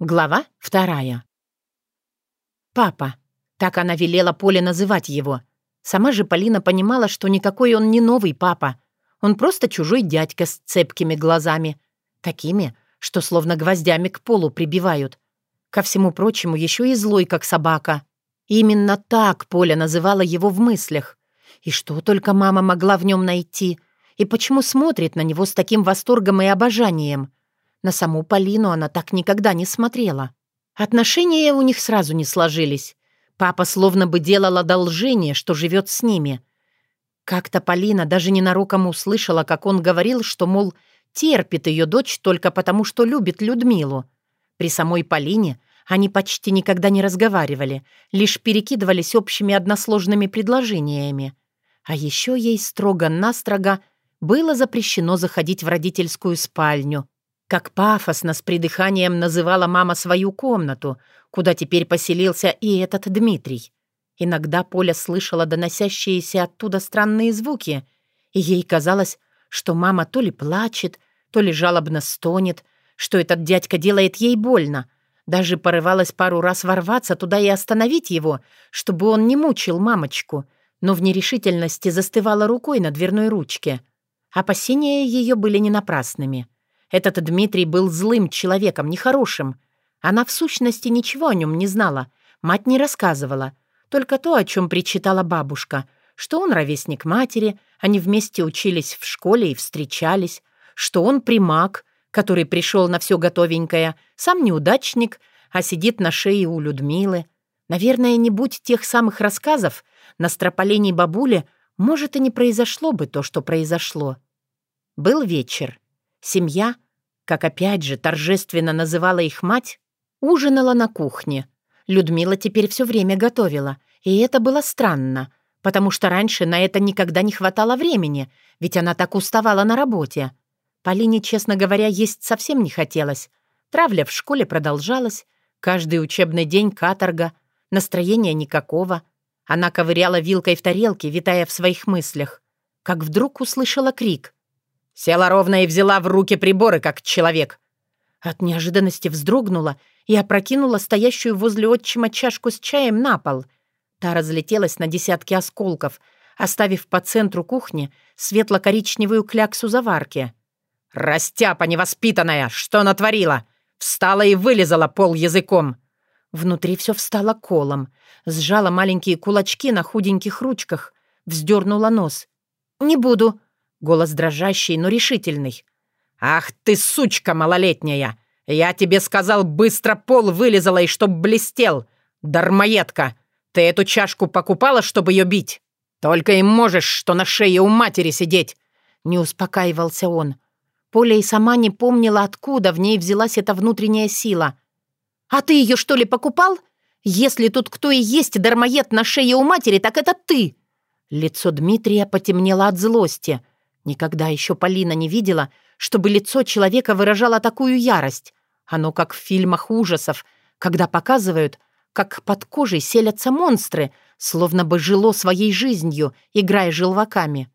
Глава вторая. Папа. Так она велела Поле называть его. Сама же Полина понимала, что никакой он не новый папа. Он просто чужой дядька с цепкими глазами. Такими, что словно гвоздями к полу прибивают. Ко всему прочему, еще и злой, как собака. Именно так Поля называла его в мыслях. И что только мама могла в нем найти? И почему смотрит на него с таким восторгом и обожанием? На саму Полину она так никогда не смотрела. Отношения у них сразу не сложились. Папа словно бы делал одолжение, что живет с ними. Как-то Полина даже ненароком услышала, как он говорил, что, мол, терпит ее дочь только потому, что любит Людмилу. При самой Полине они почти никогда не разговаривали, лишь перекидывались общими односложными предложениями. А еще ей строго-настрого было запрещено заходить в родительскую спальню — как пафосно с придыханием называла мама свою комнату, куда теперь поселился и этот Дмитрий. Иногда Поля слышала доносящиеся оттуда странные звуки, и ей казалось, что мама то ли плачет, то ли жалобно стонет, что этот дядька делает ей больно. Даже порывалась пару раз ворваться туда и остановить его, чтобы он не мучил мамочку, но в нерешительности застывала рукой на дверной ручке. Опасения ее были не напрасными — этот Дмитрий был злым человеком, нехорошим. Она в сущности ничего о нем не знала, мать не рассказывала. Только то, о чем причитала бабушка, что он ровесник матери, они вместе учились в школе и встречались, что он примак, который пришел на все готовенькое, сам неудачник, а сидит на шее у Людмилы. Наверное, не будь тех самых рассказов, на строполении бабули, может, и не произошло бы то, что произошло. Был вечер. Семья, как опять же торжественно называла их мать, ужинала на кухне. Людмила теперь все время готовила, и это было странно, потому что раньше на это никогда не хватало времени, ведь она так уставала на работе. Полине, честно говоря, есть совсем не хотелось. Травля в школе продолжалась, каждый учебный день каторга, настроения никакого. Она ковыряла вилкой в тарелке, витая в своих мыслях, как вдруг услышала крик. Села ровно и взяла в руки приборы, как человек. От неожиданности вздрогнула и опрокинула стоящую возле отчима чашку с чаем на пол. Та разлетелась на десятки осколков, оставив по центру кухни светло-коричневую кляксу заварки. «Растяпа невоспитанная! Что натворила? Встала и вылезала пол языком!» Внутри все встало колом, сжала маленькие кулачки на худеньких ручках, вздернула нос. «Не буду», Голос дрожащий, но решительный. «Ах ты, сучка малолетняя! Я тебе сказал, быстро пол вылезала и чтоб блестел! Дармоедка! Ты эту чашку покупала, чтобы ее бить? Только и можешь, что на шее у матери сидеть!» Не успокаивался он. Поля и сама не помнила, откуда в ней взялась эта внутренняя сила. «А ты ее, что ли, покупал? Если тут кто и есть дармоед на шее у матери, так это ты!» Лицо Дмитрия потемнело от злости — Никогда еще Полина не видела, чтобы лицо человека выражало такую ярость. Оно как в фильмах ужасов, когда показывают, как под кожей селятся монстры, словно бы жило своей жизнью, играя желваками.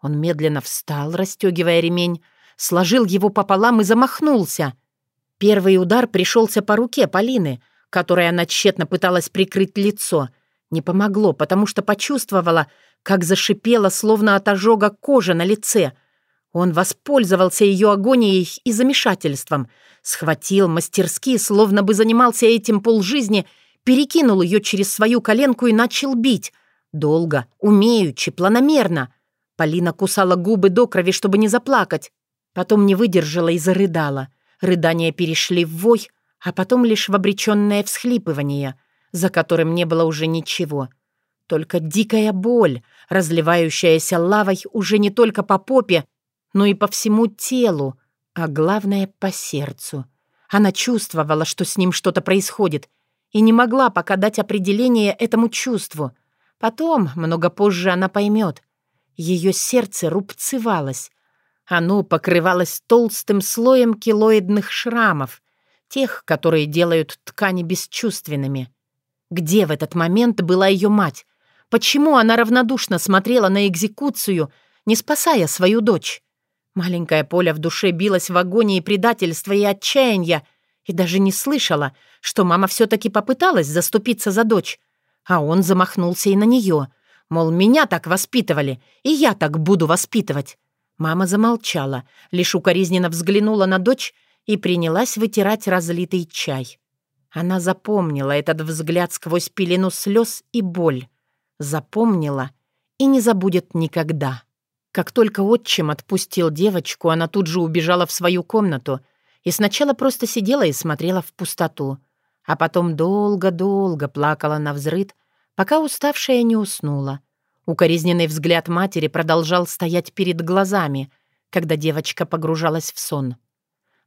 Он медленно встал, расстегивая ремень, сложил его пополам и замахнулся. Первый удар пришелся по руке Полины, которой она тщетно пыталась прикрыть лицо. Не помогло, потому что почувствовала, как зашипела, словно от ожога кожа на лице. Он воспользовался ее агонией и замешательством, схватил мастерски, словно бы занимался этим полжизни, перекинул ее через свою коленку и начал бить. Долго, умеючи, планомерно. Полина кусала губы до крови, чтобы не заплакать. Потом не выдержала и зарыдала. Рыдания перешли в вой, а потом лишь в обреченное всхлипывание, за которым не было уже ничего — только дикая боль, разливающаяся лавой уже не только по попе, но и по всему телу, а главное — по сердцу. Она чувствовала, что с ним что-то происходит, и не могла пока дать определение этому чувству. Потом, много позже, она поймет. Ее сердце рубцевалось. Оно покрывалось толстым слоем килоидных шрамов, тех, которые делают ткани бесчувственными. Где в этот момент была ее мать? Почему она равнодушно смотрела на экзекуцию, не спасая свою дочь? Маленькая Поля в душе билась в агонии предательства и отчаяния, И даже не слышала, что мама все-таки попыталась заступиться за дочь. А он замахнулся и на нее. Мол, меня так воспитывали, и я так буду воспитывать. Мама замолчала, лишь укоризненно взглянула на дочь и принялась вытирать разлитый чай. Она запомнила этот взгляд сквозь пелену слез и боль. Запомнила и не забудет никогда. Как только отчим отпустил девочку, она тут же убежала в свою комнату и сначала просто сидела и смотрела в пустоту, а потом долго-долго плакала на взрыд, пока уставшая не уснула. Укоризненный взгляд матери продолжал стоять перед глазами, когда девочка погружалась в сон.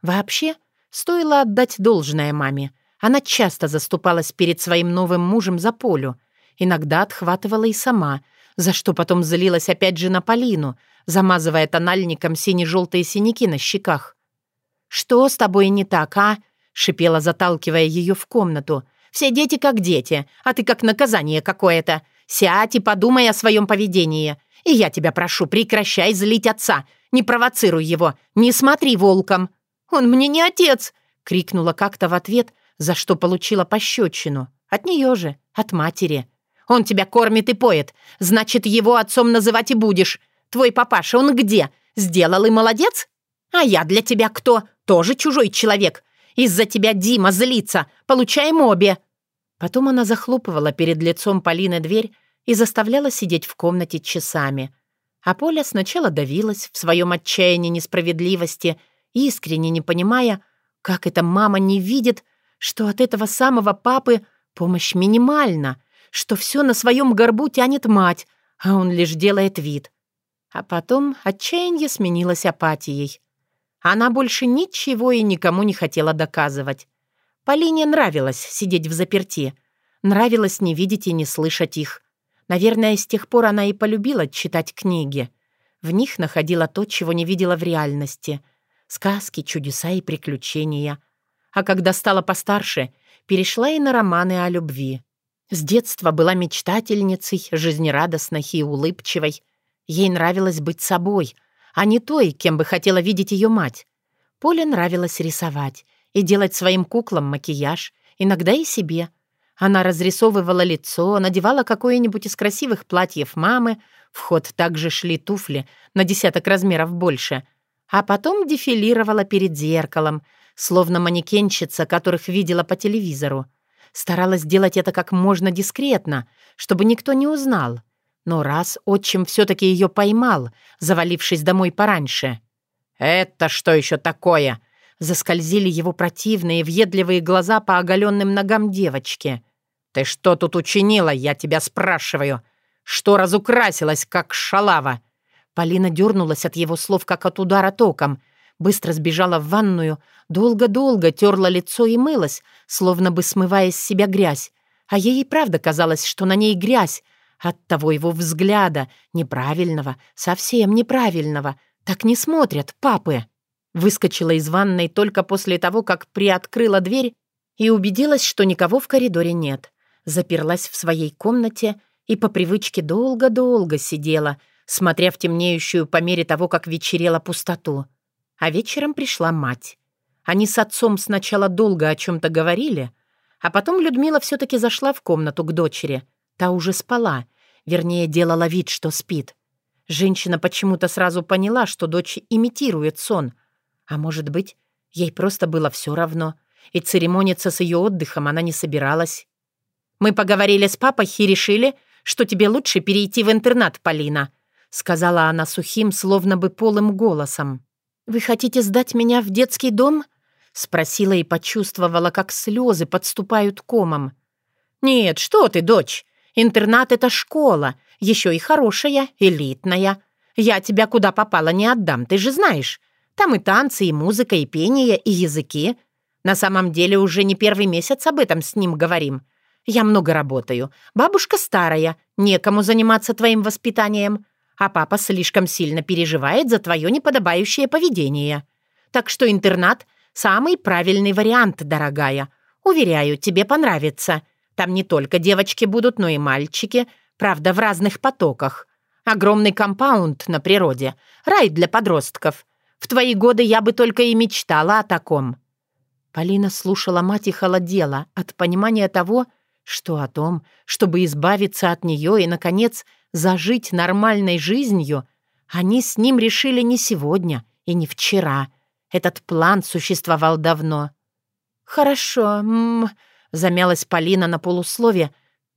Вообще, стоило отдать должное маме. Она часто заступалась перед своим новым мужем за Полю, иногда отхватывала и сама, за что потом злилась опять же на Полину, замазывая тональником сине-желтые синяки на щеках. «Что с тобой не так, а?» — шипела, заталкивая ее в комнату. «Все дети как дети, а ты как наказание какое-то. Сядь и подумай о своем поведении. И я тебя прошу, прекращай злить отца. Не провоцируй его, не смотри волком. Он мне не отец!» — крикнула как-то в ответ, за что получила пощечину. От нее же, от матери. «Он тебя кормит и поет. Значит, его отцом называть и будешь. Твой папаша, он где? Сделал и молодец? А я для тебя кто? Тоже чужой человек. Из-за тебя Дима злится. Получаем обе!» Потом она захлопывала перед лицом Полины дверь и заставляла сидеть в комнате часами. А Поля сначала давилась в своем отчаянии несправедливости, искренне не понимая, как эта мама не видит, что от этого самого папы помощь минимальна, что все на своем горбу тянет мать, а он лишь делает вид. А потом отчаяние сменилось апатией. Она больше ничего и никому не хотела доказывать. Полине нравилось сидеть в заперти. Нравилось не видеть и не слышать их. Наверное, с тех пор она и полюбила читать книги. В них находила то, чего не видела в реальности. Сказки, чудеса и приключения. А когда стала постарше, перешла и на романы о любви. С детства была мечтательницей, жизнерадостной и улыбчивой. Ей нравилось быть собой, а не той, кем бы хотела видеть ее мать. Поле нравилось рисовать и делать своим куклам макияж, иногда и себе. Она разрисовывала лицо, надевала какое-нибудь из красивых платьев мамы, в ход также шли туфли на десяток размеров больше, а потом дефилировала перед зеркалом, словно манекенщица, которых видела по телевизору. Старалась делать это как можно дискретно, чтобы никто не узнал. Но раз отчим все-таки ее поймал, завалившись домой пораньше. «Это что еще такое?» Заскользили его противные, въедливые глаза по оголенным ногам девочки. «Ты что тут учинила, я тебя спрашиваю? Что разукрасилась, как шалава?» Полина дернулась от его слов, как от удара током. Быстро сбежала в ванную, долго-долго терла лицо и мылась, словно бы смывая с себя грязь. А ей и правда казалось, что на ней грязь. От того его взгляда, неправильного, совсем неправильного. Так не смотрят папы. Выскочила из ванной только после того, как приоткрыла дверь и убедилась, что никого в коридоре нет. Заперлась в своей комнате и по привычке долго-долго сидела, смотря в темнеющую по мере того, как вечерела пустоту. А вечером пришла мать. Они с отцом сначала долго о чем-то говорили, а потом Людмила все-таки зашла в комнату к дочери. Та уже спала, вернее, делала вид, что спит. Женщина почему-то сразу поняла, что дочь имитирует сон — а может быть, ей просто было все равно, и церемониться с ее отдыхом она не собиралась. «Мы поговорили с папой и решили, что тебе лучше перейти в интернат, Полина», сказала она сухим, словно бы полым голосом. «Вы хотите сдать меня в детский дом?» спросила и почувствовала, как слезы подступают комом. «Нет, что ты, дочь, интернат — это школа, еще и хорошая, элитная. Я тебя куда попала не отдам, ты же знаешь. Там и танцы, и музыка, и пение, и языки. На самом деле уже не первый месяц об этом с ним говорим. Я много работаю. Бабушка старая, некому заниматься твоим воспитанием. А папа слишком сильно переживает за твое неподобающее поведение. Так что интернат — самый правильный вариант, дорогая. Уверяю, тебе понравится. Там не только девочки будут, но и мальчики. Правда, в разных потоках. Огромный компаунд на природе. Рай для подростков. В твои годы я бы только и мечтала о таком». Полина слушала мать и холодела от понимания того, что о том, чтобы избавиться от нее и, наконец, зажить нормальной жизнью, они с ним решили не сегодня и не вчера. Этот план существовал давно. «Хорошо, м замялась Полина на полуслове,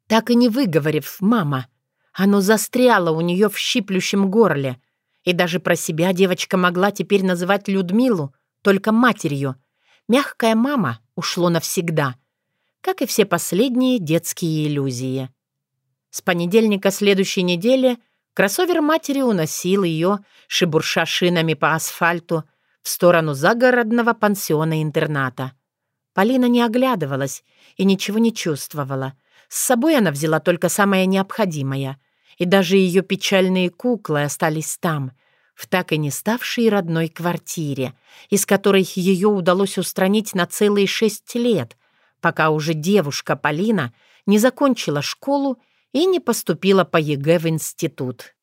так и не выговорив «мама». Оно застряло у нее в щиплющем горле. И даже про себя девочка могла теперь называть Людмилу только матерью. Мягкая мама ушло навсегда, как и все последние детские иллюзии. С понедельника следующей недели кроссовер матери уносил ее, шибурша шинами по асфальту, в сторону загородного пансиона-интерната. Полина не оглядывалась и ничего не чувствовала. С собой она взяла только самое необходимое, и даже ее печальные куклы остались там, в так и не ставшей родной квартире, из которой ее удалось устранить на целые шесть лет, пока уже девушка Полина не закончила школу и не поступила по ЕГЭ в институт.